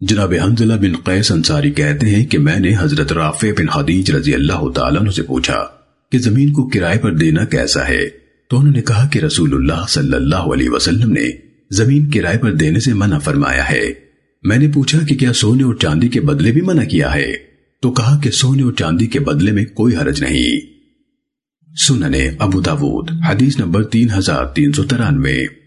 جناب حنزلہ بن قیس انصاری کہتے ہیں کہ میں نے حضرت رافع بن خدیج رضی اللہ تعالیٰ عنہ سے پوچھا کہ زمین کو کرائے پر دینا کیسا ہے؟ تو انہوں نے کہا کہ رسول اللہ صلی اللہ علیہ وسلم نے زمین کرائے پر دینے سے منع فرمایا ہے۔ میں نے پوچھا کہ کیا سونے اور چاندی کے بدلے بھی منع کیا ہے؟ تو کہا کہ سونے اور چاندی کے بدلے میں کوئی حرج نہیں۔ سننے ابو داود، حدیث نمبر تین ہزار تین سو ترانوے۔